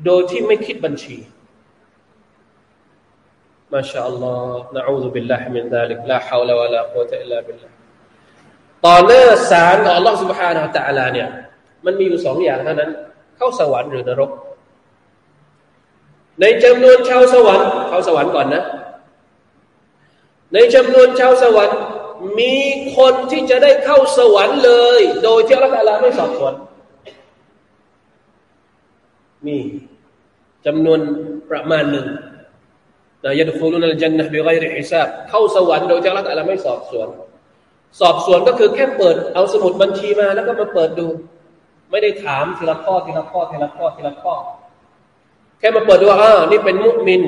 โดยที่ไม่คิดบัญชีมาชาอัลลอฮ์นะอูซุบิลลาฮิมินซาลิกลาฮาวลาวะลากุวะตะอิลลาบิลลาห์ต่อหน้าศาลของ Allah سبحانه และ تعالى เนี่ยมันมีอยู่สองอย่างเท่านั้น เข้าสวรรค์หรือนรก ในจำนวนชาวสวรรค์เข้าสวรรค์ก่อนนะ ในจำนวนชาวสวรรค์ มีคนที่จะได้เข้าสวรรค์เลย โดยที่อัลลอฮฺไม่สอบสวนมีจำนวนประมาณหนึ่งนะยัดฟูลุนัลจันนะบิไกรฮิซาบเข้าสวรรค์โดยที่อัลลอฮฺไม่สอบสวน สอบสวนก็คือแค่เปิดเอาสมุดบัญชีมาแล้วก็มาเปิดดู ไม่ได้ถามทีละข้อทีละข้อทีละข้อทีละข้อ แค่มาเปิดดูว่าอ่านี่เป็นมุมิน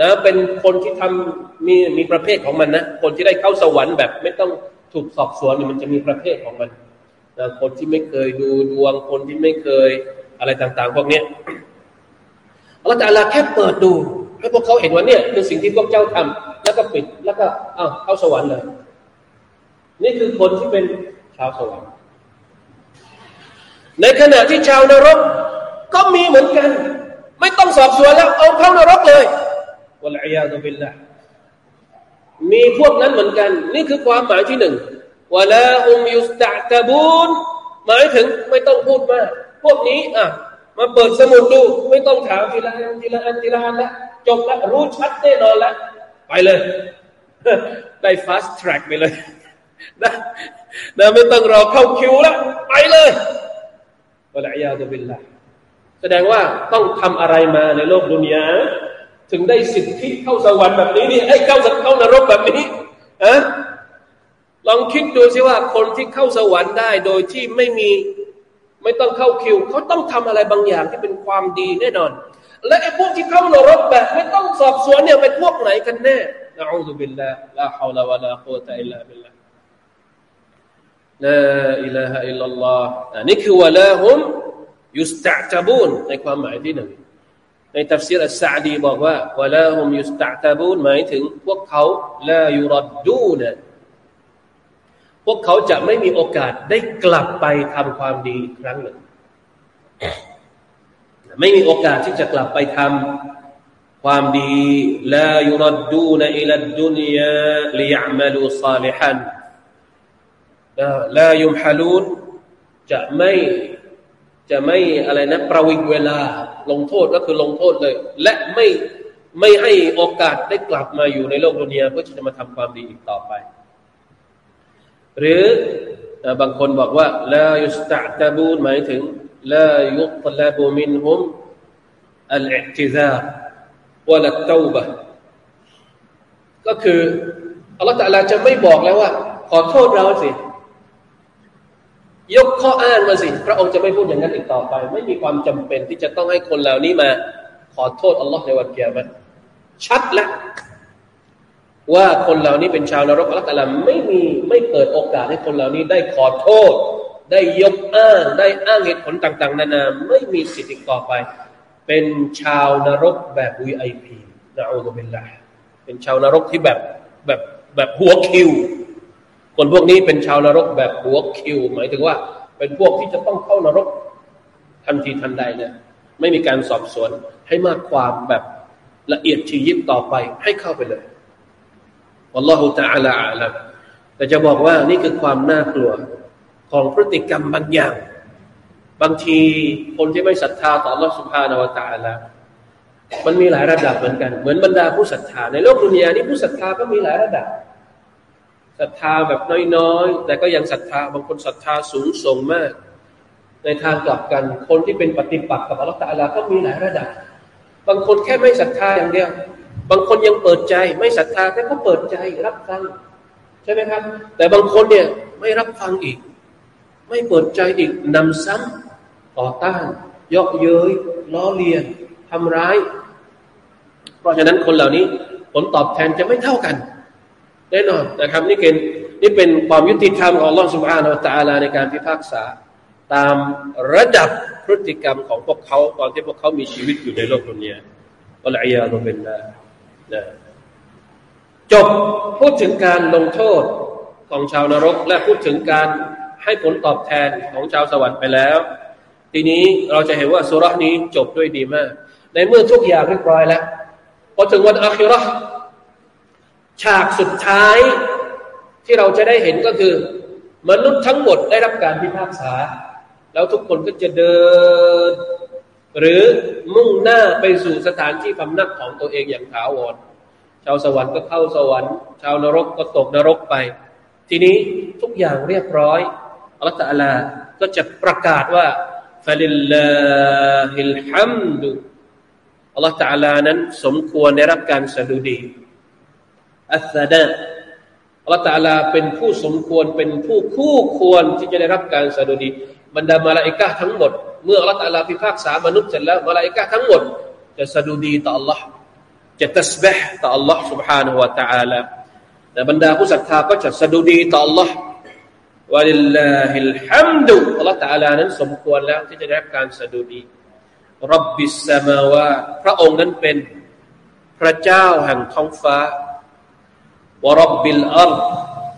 นะเป็นคนที่ทำมีมีประเภทของมันนะคนที่ได้เข้าสวรรค์แบบ ไม่ต้องถูกสอบสวนมันจะมีประเภทของมันนะคนที่ไม่เคยดูดวงคนที่ไม่เคยอะไรต่าง ๆ พวกนี้อัลลอฮฺแค่เปิดดูให้พวกเขาเห็นว่าเนี่ยคือสิ่งที่พวกเจ้าทำแล้วก็ปิดแล้วก็อ้าวเข้าสวรรค์เลย นี่คือคนที่เป็นชาวสวรรค์ในขณะที่ชาวนรกก็มีเหมือนกัน ไม่ต้องสอบสวนแล้ว เอาเข้านรกเลยวะลัยยาตุบิลละมีพวกนั้นเหมือนกัน นี่คือความหมายที่หนึ่งวะลาอุมยุสตะตะบูนหมายถึงไม่ต้องพูดมาก พวกนี้อะมาเปิดสมุดดู ไม่ต้องถามทีละอันทีละอันทีละอันละจบละรู้ชัดแน่นอนละไปเลยได้ fast track ไปเลยนะนะไม่ต้องรอเข้าคิวละไปเลยวะลัยยาตุบิลละ แสดงว่าต้องทำอะไรมาในโลกดุนยาถึงได้สิทธิเข้าสวรรค์แบบนี้นี่ไอ้เข้าเข้านรกแบบนี้อะลองคิดดูสิว่าคนที่เข้าสวรรค์ได้โดยที่ไม่มีไม่ต้องเข้าคิวเขาต้องทำอะไรบางอย่างที่เป็นความดีแน่นอน และไอ้พวกที่เข้านรกแบบไม่ต้องสอบสวนเนี่ยเป็นพวกไหนกันแน่نعوذ بالله لا حول ولا قوة إلا بالله لا إله إلا الله นี่คือ ولا هم يستعتبون ในความหมายที่หนึ่ง ในตัฟซีรอัสซาดีบอกว่าولا هم يستعتبون หมายถึงพวกเขา لا يردون พวกเขาจะไม่มีโอกาสได้กลับไปทำความดีครั้งหนึ่ง ไม่มีโอกาสที่จะกลับไปทำความดีلا يردون إلى الدنيا ليعملوا صالحاลายุมฮาลูนจะไม่ จะไม่อะไรนะ ประวิงเวลาลงโทษก็คือลงโทษเลย และไม่ไม่ให้โอกาสได้กลับมาอยู่ในโลกดุนยาเพื่อจะมาทำความดีอีกต่อไป หรือบางคนบอกว่าลายุสตะตะบูนหมายถึงลายุตลบุมินฮุมอัลอิติซาวะลัตเตาบะก็คืออัลลอฮฺตะลาจะไม่บอกแล้วว่า ขอโทษเราสิ ยกข้ออ้างมาสิ พระองค์จะไม่พูดอย่างนั้นอีกต่อไป ไม่มีความจำเป็นที่จะต้องให้คนเหล่านี้มา ขอโทษอัลลอฮ์ในวันเกียรติชัดแล้วว่าคนเหล่านี้เป็นชาวนรกอัลลอฮ์ไม่มีไม่เปิดโอกาสให้คนเหล่านี้ได้ขอโทษ ได้ยกอ้างได้อ้างเหตุผลต่าง ๆ นานาไม่มีสิทธิ์อีกต่อไป เป็นชาวนรกแบบ VIP นะอูซุบิลละเป็นชาวนรกที่แบบแบบแบบหัวคิว คนพวกนี้เป็นชาวนรกแบบหัวคิว หมายถึงว่า เป็นพวกที่จะต้องเข้านรก ทันทีทันใดเนี่ยไม่มีการสอบสวนให้มากความแบบละเอียดชียิบต่อไป ให้เข้าไปเลย อัลลอฮฺตะอาลาอาลัมแต่จะบอกว่านี่คือความน่ากลัวของพฤติกรรมบางอย่าง บางทีคนที่ไม่ศรัทธาต่อ Allah سبحانه และ تعالى มันมีหลายระดับเหมือนกัน เหมือนบรรดาผู้ศรัทธา ในโลกดุนยานี้ผู้ศรัทธาก็มีหลายระดับ ศรัทธาแบบน้อยๆ แต่ก็ยังศรัทธาบางคนศรัทธาสูงส่งมาก ในทางกลับกันคนที่เป็นปฏิปักษ์กับอัลลอฮฺตาลาก็มีหลายระดับ บางคนแค่ไม่ศรัทธาอย่างเดียว บางคนยังเปิดใจไม่ศรัทธาแต่ก็เปิดใจรับฟังใช่ไหมครับ แต่บางคนเนี่ยไม่รับฟังอีก ไม่เปิดใจอีกนำซ้ำต่อต้านยกเย้ยล้อเลียนทำร้าย เพราะฉะนั้นคนเหล่านี้ผลตอบแทนจะไม่เท่ากัน แน่นอนนะครับนี่เป็นนี่เป็นความยุติธรรมของลอสุภานาตาลาในการพิพากษา ตามระดับพฤติกรรมของพวกเขาตอนที่พวกเขามีชีวิตอยู่ในโลกนี้อัลอยาตุเป็นนะจบพูดถึงการลงโทษของชาวนรก และพูดถึงการให้ผลตอบแทนของชาวสวรรค์ไปแล้ว ทีนี้เราจะเห็นว่าสุรานี้จบด้วยดีมาก ในเมื่อทุกอย่างเรียบร้อยแล้วพอถึงวันอาคิรอ ฉากสุดท้ายที่เราจะได้เห็นก็คือ มนุษย์ทั้งหมดได้รับการพิพากษา แล้วทุกคนก็จะเดิน หรือมุ่งหน้าไปสู่สถานที่พำนักของตัวเองอย่างถาวรชาวสวรรค์ก็เข้าสวรรค์ ชาวนรกก็ตกนรกไป ทีนี้ทุกอย่างเรียบร้อยอัลลอฮฺตะลาก็จะประกาศว่าفلله الحمد อัลลอฮฺตะลานั้น สมควรได้รับการสดุดี อัสดาอัลลอฮฺตะลาเป็นผู้สมควรเป็นผู้คู่ควรที่จะได้รับการสดุดี บรรดามาลาอิกะทั้งหมด เมื่ออัลลอฮฺตะลาพิพากษามนุษย์เสร็จแล้วมาลาอิกะทั้งหมด จะสดุดีต่อ Allah จะตัสบห์ต่อ Allah سبحانه และ تعالى แต่บรรดาผู้ศรัทธาก็จะสดุดีต่อ Allah วะลิลลาฮิลฮัมดุ Allah تعالى นั้นสมควรแล้วที่จะได้รับการสดุดีรับบิสมาวาพระองค์นั้นเป็นพระเจ้าแห่งท้องฟ้า วรับบิลอัล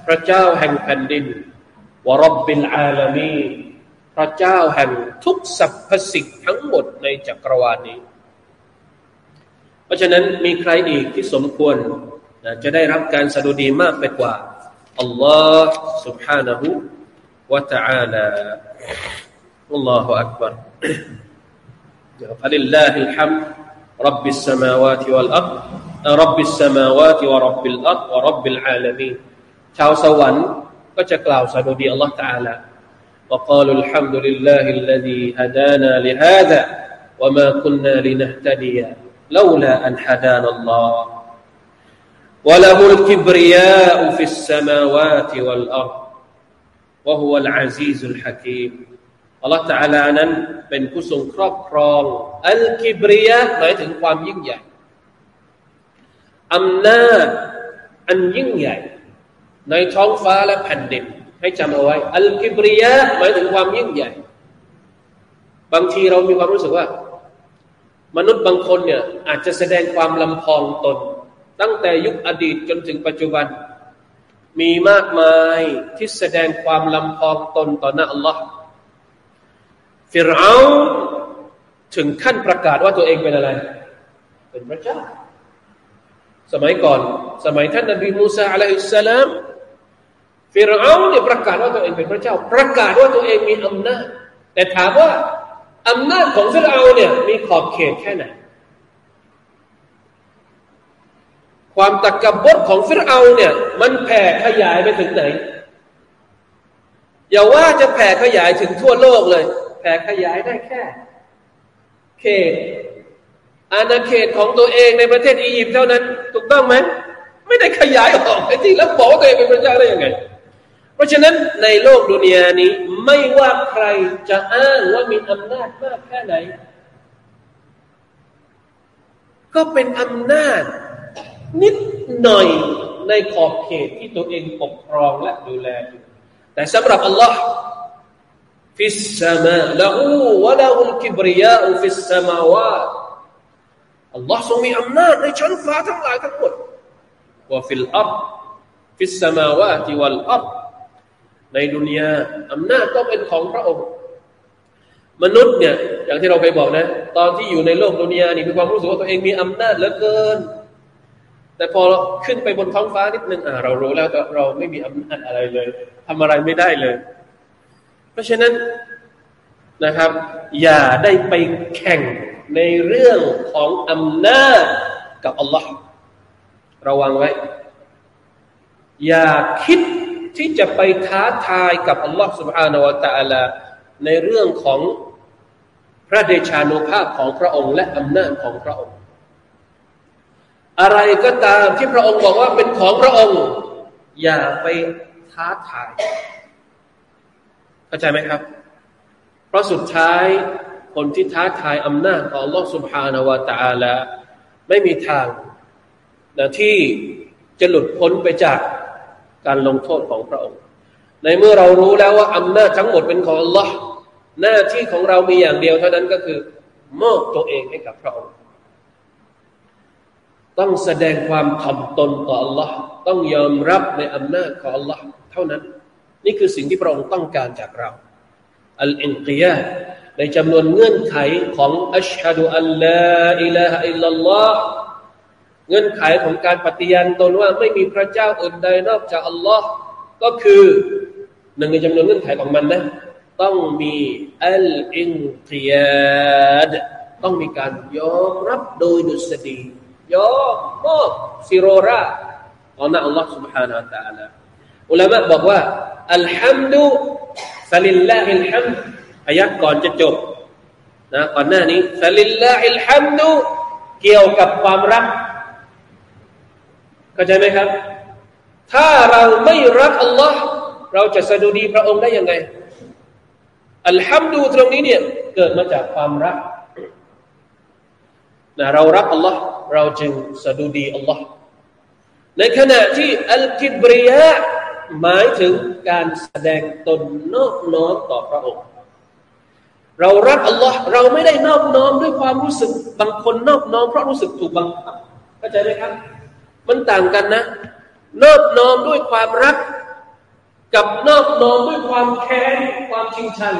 พระเจ้าแห่งแผ่นดินวรับบิลอาลามีพระเจ้าแห่งทุกสรรพสิ่งทั้งหมดในจักรวาลนี้เพราะฉะนั้นมีใครอีกที่สมควรจะได้รับการสดุดีมากไปกว่าอัลลอฮ์ سبحانه และ تعالى อัลลอฮฺ أكبر فلله الحمد رب السماوات والأرض رب السماوات ورب الأرض ورب العالمين ชาวสวรรค์ก็จะกล่าวสดุดีอัลลอฮ์ تعالى وقالوا الحمد لله الذي هدانا لهذا وما كنا لنهتدي لولا أن حدانا الله وله الكبرياء في السماوات والأرض وهو العزيز الحكيم الله تعالى นั้นเป็นผู้ทรงครอบครองอัลกิบริยะหมายถึงความยิ่งใหญ่ อำนาจอันยิ่งใหญ่ ในท้องฟ้าและแผ่นดิน ให้จำเอาไว้ อัลกิบริยะหมายถึงความยิ่งใหญ่ บางทีเรามีความรู้สึกว่า มนุษย์บางคนเนี่ย อาจจะแสดงความลำพองตน ตั้งแต่ยุคอดีตจนถึงปัจจุบัน มีมากมายที่แสดงความลำพองตนต่อหน้าอัลลอฮ์ฟิรเอาถึงขั้นประกาศว่าตัวเองเป็นอะไร เป็นพระเจ้า สมัยก่อน สมัยท่านนบีมูซาอะลัยฮิสสลามฟิรเอาเนี่ยประกาศว่าตัวเองเป็นพระเจ้า ประกาศว่าตัวเองมีอำนาจ แต่ถามว่าอำนาจของฟิรเอาเนี่ยมีขอบเขตแค่ไหน ความตะกบดของฟิรเอาเนี่ย มันแผ่ขยายไปถึงไหน อย่าว่าจะแผ่ขยายถึงทั่วโลกเลย แผ่ขยายได้แค่ เขต อาณาเขตของตัวเองในประเทศอียิปต์เท่านั้น ถูกต้องไหมไม่ได้ขยายออกไอ้จริงแล้วบอกตัวเองเป็นพระเจ้าได้ยังไง เพราะฉะนั้นในโลกดุนยานี้ ไม่ว่าใครจะอ้างว่ามีอำนาจมากแค่ไหน ก็เป็นอำนาจนิดหน่อยในขอบเขตที่ตัวเองปกครองและดูแลอยู่แต่สำหรับอัลลอฮ์في السما له وله الكبرياء في السماوات อัลลอฮ์ทรงมีอำนาจในชั้นฟ้าทั้งหลายทั้งหมดوفي الأرض في السماوات والأرض ในดุนยาอำนาจก็เป็นของพระองค์ มนุษย์เนี่ย อย่างที่เราเคยบอกนะ ตอนที่อยู่ในโลกดุนยานี่มีความรู้สึกว่าตัวเองมีอำนาจเหลือเกิน แต่พอขึ้นไปบนท้องฟ้านิดนึงอ่าเรารู้แล้วเราไม่มีอำนาจอะไรเลยทำอะไรไม่ได้เลย เพราะฉะนั้นนะครับ อย่าได้ไปแข่ง ในเรื่องของอำนาจกับอัลลอฮ์ระวังไว้ อย่าคิดที่จะไปท้าทายกับอัลลอฮ์ سبحانه และ تعالى ในเรื่องของพระเดชานุภาพของพระองค์ และอำนาจของพระองค์ อะไรก็ตามที่พระองค์บอกว่าเป็นของพระองค์ อย่าไปท้าทายเข้าใจไหมครับ เพราะสุดท้าย คนที่ท้าทายอำนาจของ Allah سبحانه และ تعالى ไม่มีทางนะที่จะหลุดพ้นไปจากการลงโทษของพระองค์ ในเมื่อเรารู้แล้วว่าอำนาจทั้งหมดเป็นของ Allah หน้าที่ของเรามีอย่างเดียวเท่านั้นก็คือ มอบตัวเองให้กับพระองค์ ต้องแสดงความถ่อมตนต่อ Allah ต้องยอมรับในอำนาจของ Allah เท่านั้น นี่คือสิ่งที่พระองค์ต้องการจากเรา อัลอินกิยา ในจำนวนเงื่อนไขของอัชฮะดุอัลลอฮ์อิลาฮะอิลลัลลอฮ์เงื่อนไขของการปฏิญาณตนว่าไม่มีพระเจ้าอื่นใดนอกจากอัลลอฮ์ก็คือหนึ่งในจำนวนเงื่อนไขของมันนะต้องมีอัลอินกิยาดต้องมีการยอมรับโดยดุษฎียอมมอบซิโรราต่อหน้าอัลลอฮ์ سبحانه และ تعالى อุลามะบอกว่าอัลฮัมดุฟะลิลลาฮิลฮัมด อายะฮฺก่อนจะจบนะก่อนหน้านี้فلله الحمد เกี่ยวกับความรักเข้าใจไหมครับ ถ้าเราไม่รักอัลลอฮ์เราจะสะดุดีพระองค์ได้ยังไง อัลฮัมดูตรงนี้เนี่ยเกิดมาจากความรักนะเรารักอัลลอฮ์เราจึงสะดุดีอัลลอฮ์ในขณะที่อัลกิบริยะหมายถึงการแสดงตนนอบน้อมต่อพระองค์ เรารักอัลลอฮ์เราไม่ได้นอบน้อมด้วยความรู้สึก บางคนนอบน้อมเพราะรู้สึกถูกบังคับเข้าใจไหมครับ มันต่างกันนะ นอบน้อมด้วยความรัก กับนอบน้อมด้วยความแค้นความชิงชัง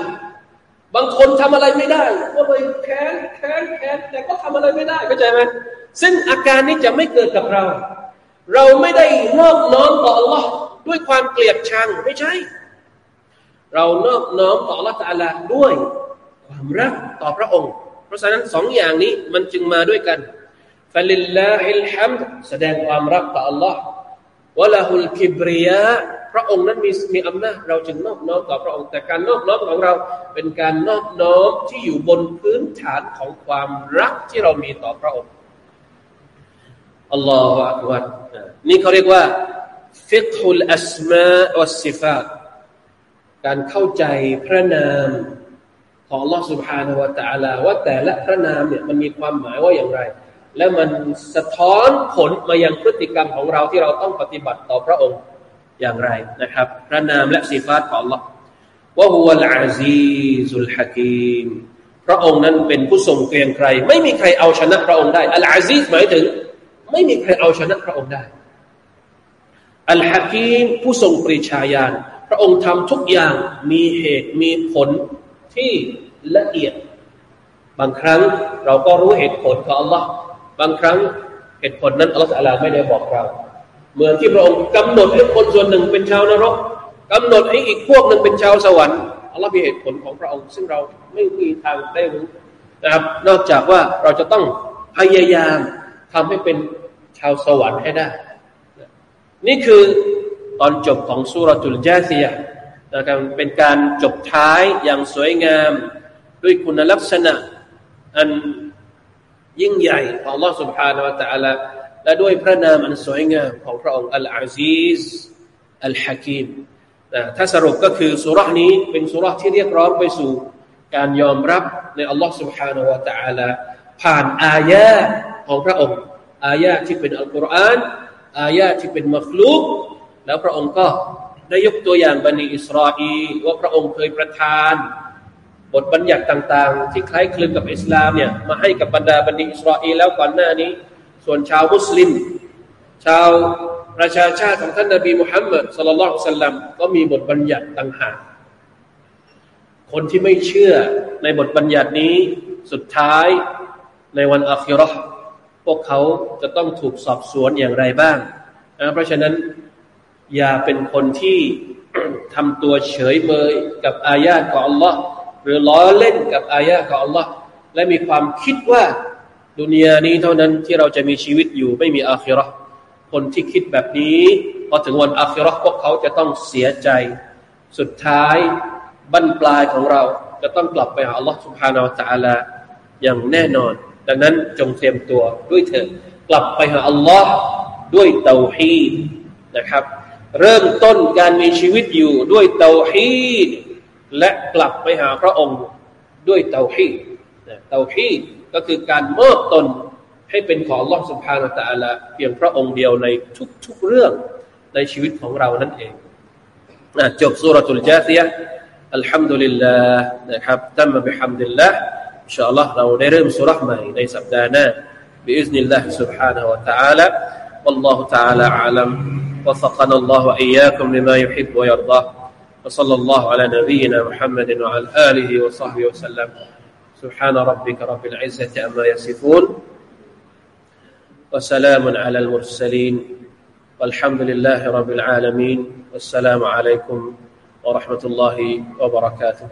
บางคนทำอะไรไม่ได้ก็เลยแค้นแค้นแค้นแต่ก็ทำอะไรไม่ได้เข้าใจไหมซึ่งอาการนี้จะไม่เกิดกับเรา เราไม่ได้นอบน้อมต่อ Allah ด้วยความเกลียดชังไม่ใช่ เรานอบน้อมต่อ Allah ตาลาด้วย ความรักต่อพระองค์ เพราะฉะนั้นสองอย่างนี้มันจึงมาด้วยกันفلله الحمد แสดงความรักต่อ Allah وله الكبرياء พระองค์นั้นมีมีอำนาจเราจึงนอบน้อมต่อพระองค์แต่การนอบน้อมของเราเป็นการนอบน้อมที่อยู่บนพื้นฐานของความรักที่เรามีต่อพระองค์الله أكبر นี่เขาเรียกว่าفقه الأسماء والصفاتการเข้าใจพระนาม ของ Allah سبحانه และ تعالى ว่าแต่ละพระนามเนี่ยมันมีความหมายว่าอย่างไร และมันสะท้อนผลมายังพฤติกรรมของเราที่เราต้องปฏิบัติต่อพระองค์อย่างไรนะครับ พระนามและสีฟ้าของ Allah ว่าฮุวลอาซีซุลฮะกีมพระองค์นั้นเป็นผู้ทรงเกรียงใครไม่มีใครเอาชนะพระองค์ได้อัลอาซีหมายถึง ไม่มีใครเอาชนะพระองค์ได้อัลฮะกีมผู้ทรงปริชาญาณพระองค์ทำทุกอย่างมีเหตุมีผล ที่ละเอียด บางครั้งเราก็รู้เหตุผลของ Allah บางครั้งเหตุผลนั้นอัลลอฮฺไม่ได้บอกเรา เหมือนที่พระองค์กำหนดให้คนส่วนหนึ่งเป็นชาวนรกกำหนดให้อีกพวกหนึ่งเป็นชาวสวรรค์อัลลอฮฺมีเหตุผลของพระองค์ ซึ่งเราไม่มีทางได้รู้นะครับ นอกจากว่าเราจะต้องพยายามทำให้เป็นชาวสวรรค์ให้ได้ นี่คือตอนจบของสุรตุลจซียนะครับเป็นการจบท้ายอย่างสวยงาม ด้วยคุณลักษณะอันยิ่งใหญ่ของ Allah سبحانه และ تعالى และด้วยพระนามอันสวยงามของพระองค์อัลอาซีซอัลฮะกีมถ้าสรุปก็คือสุรานี้เป็นสุราที่เรียกร้องไปสู่ การยอมรับในอัลลอฮ์ سبحانه และ تعالى ผ่านอายะของพระองค์ อายะที่เป็นอัลกุรอานอายะที่เป็นมัคลูกแล้วพระองค์ก็ ได้ยกตัวอย่างบันิอิสราอีว่าพระองค์เคยประทาน บทบัญญัติต่าง ๆ ที่คล้ายคลึงกับอิสลามเนี่ยมาให้กับบรรดาบันิอิสราอีแล้วก่อนหน้านี้ ส่วนชาวมุสลิม ชาวประชาชาติของท่านนบีมุฮัมมัดสุลลัลสัลลัมก็มีบทบัญญัติต่างหากคนที่ไม่เชื่อในบทบัญญัตินี้สุดท้ายในวันอัครอพวกเขาจะต้องถูกสอบสวนอย่างไรบ้างนะเพราะฉะนั้น อย่าเป็นคนที่ทำตัวเฉยเมยกับอายาของอัลลอฮ์หรือล้อเล่นกับอายาของอัลลอฮ์และมีความคิดว่าดุนยานี้เท่านั้นที่เราจะมีชีวิตอยู่ไม่มีอาคิรอคนที่คิดแบบนี้พอถึงวันอาคิรอพวกเขาจะต้องเสียใจ สุดท้ายบั้นปลายของเราจะต้องกลับไปหาอัลลอฮ์สุบฮานาอัลตะอาลาอย่างแน่นอน ดังนั้นจงเตรียมตัวด้วยเถิดกลับไปหาอัลลอฮ์ด้วยเตาฮีนะครับ เริ่มต้นการมีชีวิตอยู่ด้วยเตาฮีดและกลับไปหาพระองค์ด้วยเตาฮีดเตาฮีดก็คือการมอบตนให้เป็นของ Allah سبحانه และ تعالى เพียงพระองค์เดียวในทุกๆเรื่องในชีวิตของเรานั่นเองจบสุรทูลจาซียอัลฮัมดุลิลลาห์นะครับตั้มบิฮัมดุลิลลาห์อินชาอัลลอฮ์เราได้เริ่มสุรษใหม่ในสัปดาห์หน้า بإذن الله سبحانه وتعالى والله تعالى أعلم وفقنا الله وإياكم لما يحب ويرضى. وصلى الله على نبينا محمد وعلى آله وصحبه وسلم. سبحان ربك رب العزة أما يصفون. وسلام على المرسلين. والحمد لله رب العالمين. والسلام عليكم ورحمة الله وبركاته.